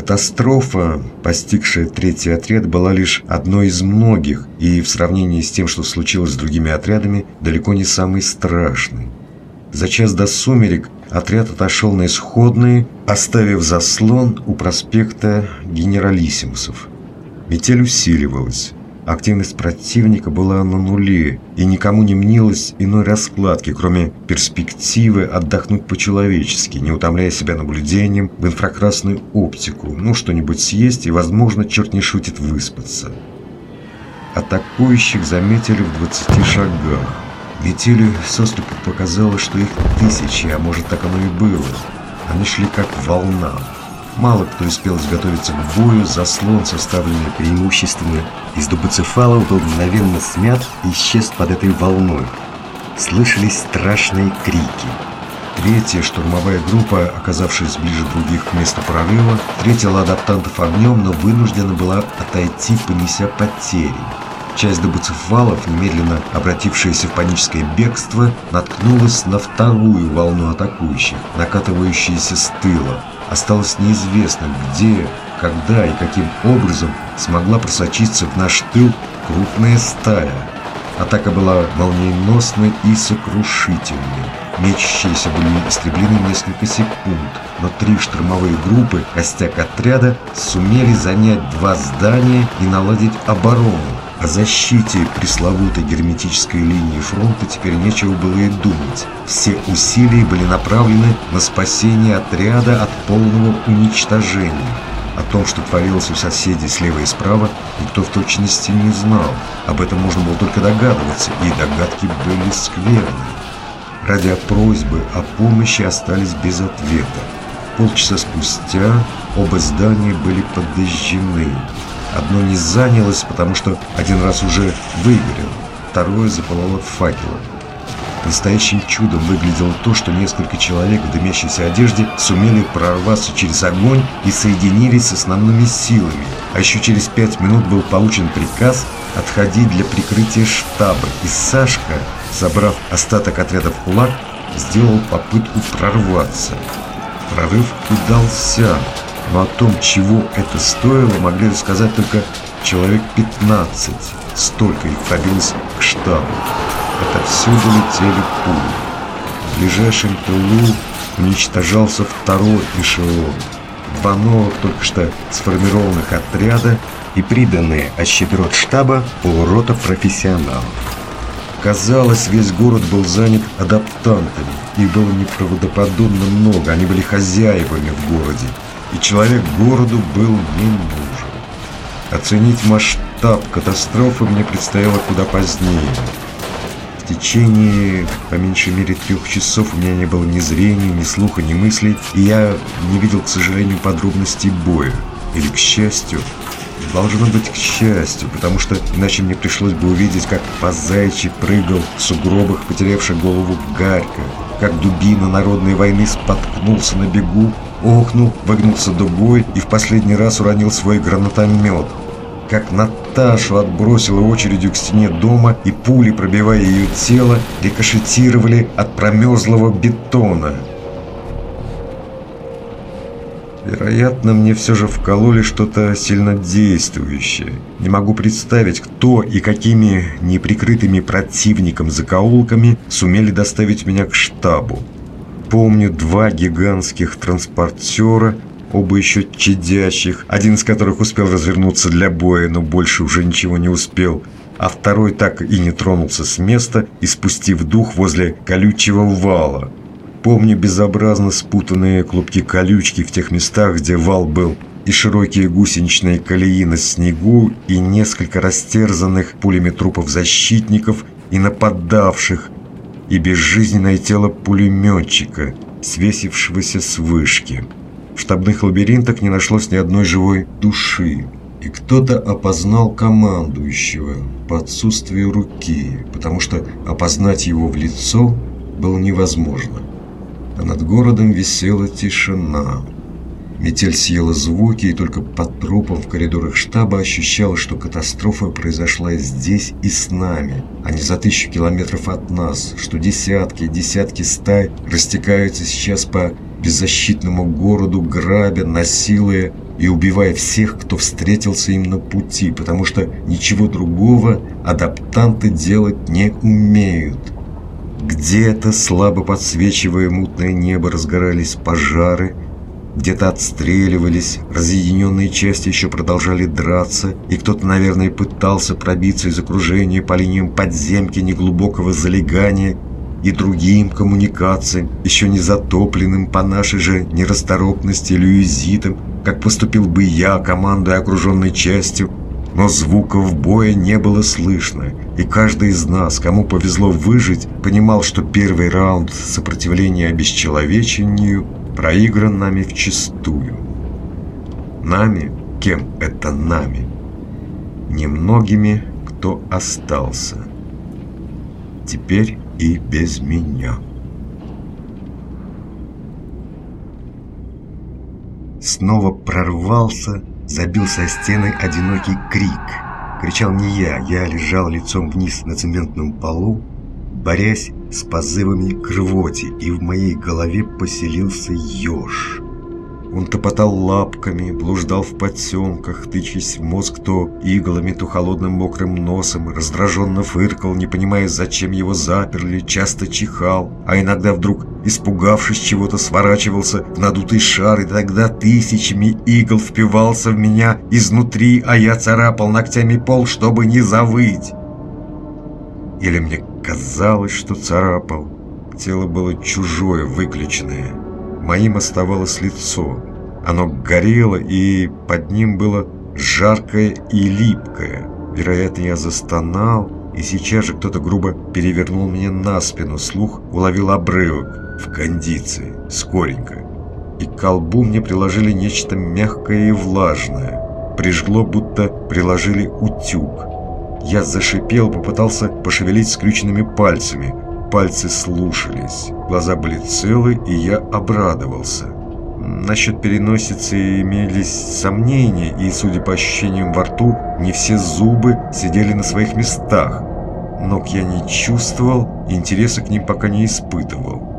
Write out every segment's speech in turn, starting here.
Катастрофа, постигшая третий отряд, была лишь одной из многих, и в сравнении с тем, что случилось с другими отрядами, далеко не самой страшной. За час до сумерек отряд отошел на исходные, оставив заслон у проспекта Генералиссимусов. Метель усиливалась. Активность противника была на нуле, и никому не мнилось иной раскладки, кроме перспективы отдохнуть по-человечески, не утомляя себя наблюдением в инфракрасную оптику, ну что-нибудь съесть и, возможно, черт не шутит, выспаться. Атакующих заметили в 20 шагах. Метели соступу показалось, что их тысячи, а может так оно и было. Они шли как волна. Мало кто успел изготовиться к бою, заслон, составленный преимущественно из дубоцефалов, был мгновенно смят и исчез под этой волной. Слышались страшные крики. Третья штурмовая группа, оказавшись ближе других к месту прорыва, встретила адаптантов огнем, но вынуждена была отойти, понеся потери. Часть добыцефалов, немедленно обратившаяся в паническое бегство, наткнулась на вторую волну атакующих, накатывающуюся с тыла. Осталось неизвестным, где, когда и каким образом смогла просочиться в наш тыл крупная стая. Атака была молниеносной и сокрушительной. Мечущиеся были истреблены несколько секунд, но три штурмовые группы, костяк отряда, сумели занять два здания и наладить оборону. О защите пресловутой герметической линии фронта теперь нечего было и думать. Все усилия были направлены на спасение отряда от полного уничтожения. О том, что творилось у соседей слева и справа, никто в точности не знал. Об этом можно было только догадываться, и догадки были скверны. Радиопросьбы о помощи остались без ответа. Полчаса спустя оба здания были подожжены. Одно не занялось, потому что один раз уже выгорел, второе запылало факелом. Настоящим чудом выглядело то, что несколько человек в дымящейся одежде сумели прорваться через огонь и соединились с основными силами. А еще через пять минут был получен приказ отходить для прикрытия штаба, и Сашка, собрав остаток отряда в кулак, сделал попытку прорваться. Прорыв удался, но о том, чего это стоило, могли рассказать только человек 15. Столько их пробилось к штабу. Отовсюду летели пули. В ближайшем тылу уничтожался второй эшелон. Два новых, только что сформированных отряда и приданные от щедрот штаба полурота профессионалов. Казалось, весь город был занят адаптантами. Их было неправдоподобно много, они были хозяевами в городе и человек городу был не нужен. Оценить масштаб катастрофы мне предстояло куда позднее. В течение, по меньшей мере, трех часов у меня не было ни зрения, ни слуха, ни мыслей, и я не видел, к сожалению, подробностей боя. Или, к счастью, Должно быть к счастью, потому что иначе мне пришлось бы увидеть, как по зайчи прыгал в сугробах, потерявший голову Гарька, как дубина народной войны споткнулся на бегу охнул, выгнулся дугой и в последний раз уронил свой гранатомет. Как Наташу отбросила очередью к стене дома, и пули, пробивая ее тело, рикошетировали от промерзлого бетона. Вероятно, мне все же вкололи что-то сильнодействующее. Не могу представить, кто и какими неприкрытыми противником закоулками сумели доставить меня к штабу. Помню два гигантских транспортера, оба еще чадящих, один из которых успел развернуться для боя, но больше уже ничего не успел, а второй так и не тронулся с места, испустив дух возле колючего вала. Помню безобразно спутанные клубки колючки в тех местах, где вал был, и широкие гусеничные колеи на снегу, и несколько растерзанных пулями трупов защитников и нападавших, и безжизненное тело пулеметчика, свесившегося с вышки. В штабных лабиринтах не нашлось ни одной живой души. И кто-то опознал командующего по отсутствию руки, потому что опознать его в лицо было невозможно. А над городом висела тишина. Метель съела звуки, и только по трупам в коридорах штаба ощущал, что катастрофа произошла здесь и с нами, а не за тысячу километров от нас, что десятки десятки стай растекаются сейчас по беззащитному городу, грабя, насилуя и убивая всех, кто встретился им на пути, потому что ничего другого адаптанты делать не умеют. Где-то, слабо подсвечивая мутное небо, разгорались пожары, где-то отстреливались, разъединенные части еще продолжали драться, и кто-то, наверное, пытался пробиться из окружения по линиям подземки неглубокого залегания и другим коммуникациям, еще не затопленным по нашей же нерасторопности люизитам, как поступил бы я, командуя окруженной частью, но звуков боя не было слышно, и каждый из нас, кому повезло выжить, понимал, что первый раунд сопротивления обесчеловечению проигран нами вчистую. Нами? Кем это нами? Немногими, кто остался. Теперь и без меня. Снова прорвался, забился о стены одинокий крик. Кричал не я, я лежал лицом вниз на цементном полу, борясь с позывами к рвоте, и в моей голове поселился еж. Он топотал лапками, блуждал в потемках, тычась в мозг то иглами, то холодным мокрым носом, раздраженно фыркал, не понимая, зачем его заперли, часто чихал, а иногда вдруг, испугавшись чего-то, сворачивался в надутый шар, и тогда тысячами игл впивался в меня изнутри, а я царапал ногтями пол, чтобы не завыть. Или мне казалось, что царапал. Тело было чужое, выключенное. Моим оставалось лицо. Оно горело, и под ним было жаркое и липкое. Вероятно, я застонал, и сейчас же кто-то грубо перевернул меня на спину. Слух уловил обрывок в кондиции, скоренько. И к колбу мне приложили нечто мягкое и влажное. Прижгло, будто приложили утюг. Я зашипел, попытался пошевелить скрюченными пальцами. Пальцы слушались, глаза были целы, и я обрадовался. Насчет переносицы имелись сомнения, и, судя по ощущениям во рту, не все зубы сидели на своих местах. Ног я не чувствовал, интереса к ним пока не испытывал.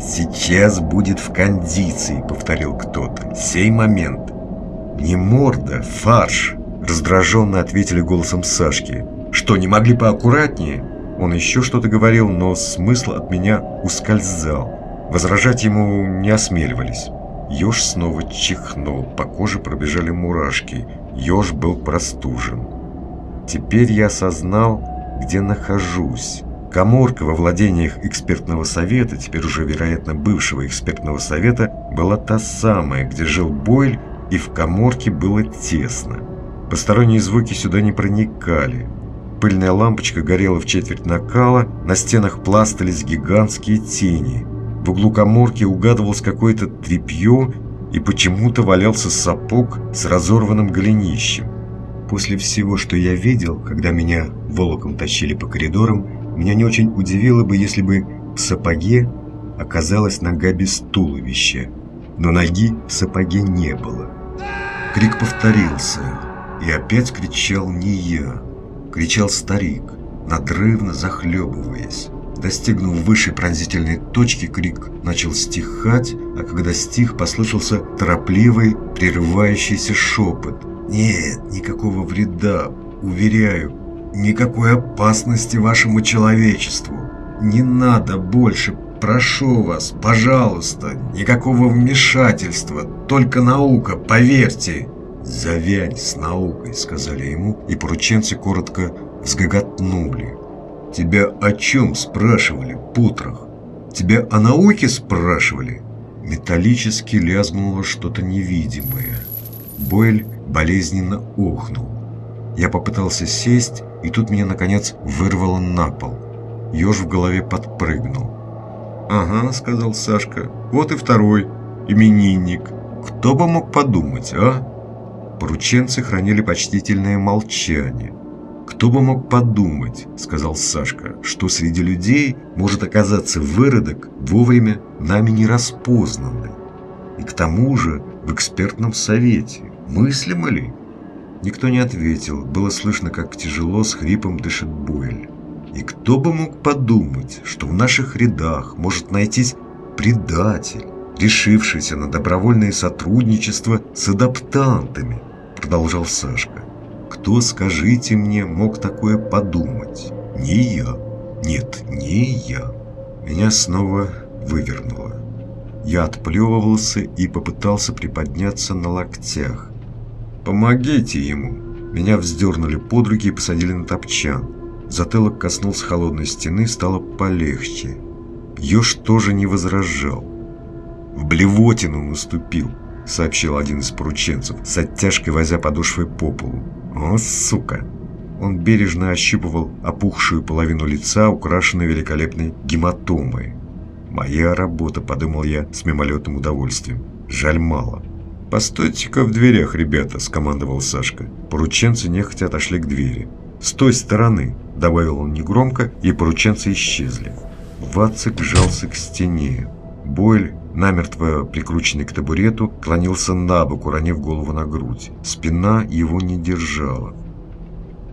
«Сейчас будет в кондиции», — повторил кто-то. «Сей момент». «Не морда, фарш», — раздраженно ответили голосом Сашки. «Что, не могли поаккуратнее?» Он еще что-то говорил, но смысл от меня ускользал. Возражать ему не осмеливались. Ёж снова чихнул, по коже пробежали мурашки. Ёж был простужен. Теперь я осознал, где нахожусь. Коморка во владениях экспертного совета, теперь уже, вероятно, бывшего экспертного совета, была та самая, где жил Бойль, и в коморке было тесно. Посторонние звуки сюда не проникали. Пыльная лампочка горела в четверть накала, на стенах пластались гигантские тени. В углу коморки угадывалось какое-то тряпье, и почему-то валялся сапог с разорванным голенищем. После всего, что я видел, когда меня волоком тащили по коридорам, меня не очень удивило бы, если бы в сапоге оказалась нога без туловища. Но ноги в сапоге не было. Крик повторился, и опять кричал не я кричал старик, надрывно захлебываясь. Достигнув высшей пронзительной точки, крик начал стихать, а когда стих, послышался торопливый, прерывающийся шепот. «Нет, никакого вреда, уверяю, никакой опасности вашему человечеству. Не надо больше, прошу вас, пожалуйста, никакого вмешательства, только наука, поверьте». «Завянь с наукой», — сказали ему, и порученцы коротко взгоготнули. «Тебя о чем спрашивали, Путрах? Тебя о науке спрашивали?» Металлически лязгнуло что-то невидимое. Бойль болезненно охнул. Я попытался сесть, и тут меня, наконец, вырвало на пол. Ёж в голове подпрыгнул. «Ага», — сказал Сашка, — «вот и второй, именинник. Кто бы мог подумать, а?» Порученцы хранили почтительное молчание. «Кто бы мог подумать, — сказал Сашка, — что среди людей может оказаться выродок, вовремя нами не распознанный. И к тому же в экспертном совете. Мыслимо ли?» Никто не ответил. Было слышно, как тяжело с хрипом дышит Бойль. И кто бы мог подумать, что в наших рядах может найтись предатель, решившийся на добровольное сотрудничество с адаптантами, продолжал Сашка. Кто, скажите мне, мог такое подумать? Не я. Нет, не я. Меня снова вывернуло. Я отплевывался и попытался приподняться на локтях. «Помогите ему!» Меня вздернули под руки и посадили на топчан. Затылок коснулся холодной стены, стало полегче. Ёж тоже не возражал. «В блевотину наступил», — сообщил один из порученцев, с оттяжкой возя подошвой по полу. «О, сука!» Он бережно ощупывал опухшую половину лица, украшенную великолепной гематомой. «Моя работа», — подумал я с мимолетным удовольствием. «Жаль мало». «Постойте-ка в дверях, ребята», — скомандовал Сашка. Порученцы нехотя отошли к двери. «С той стороны», — добавил он негромко, и порученцы исчезли. Вацик жался к стене. Бойль, намертво прикрученный к табурету, клонился на бок, уронив голову на грудь. Спина его не держала.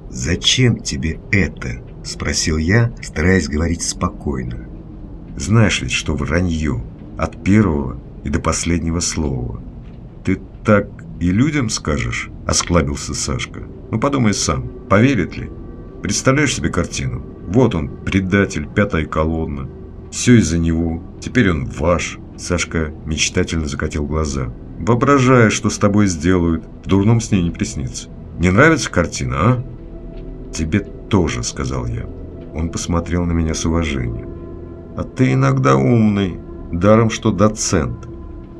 «Зачем тебе это?» — спросил я, стараясь говорить спокойно. «Знаешь ведь, что вранье. От первого и до последнего слова. Ты так и людям скажешь?» — осклабился Сашка. «Ну подумай сам, поверит ли? Представляешь себе картину? Вот он, предатель, пятая колонна. Все из-за него. Теперь он ваш». Сашка мечтательно закатил глаза. «Воображая, что с тобой сделают, в дурном сне не приснится. Не нравится картина, а?» «Тебе тоже», — сказал я. Он посмотрел на меня с уважением. «А ты иногда умный, даром что доцент.